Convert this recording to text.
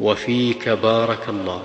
وفيك بارك الله.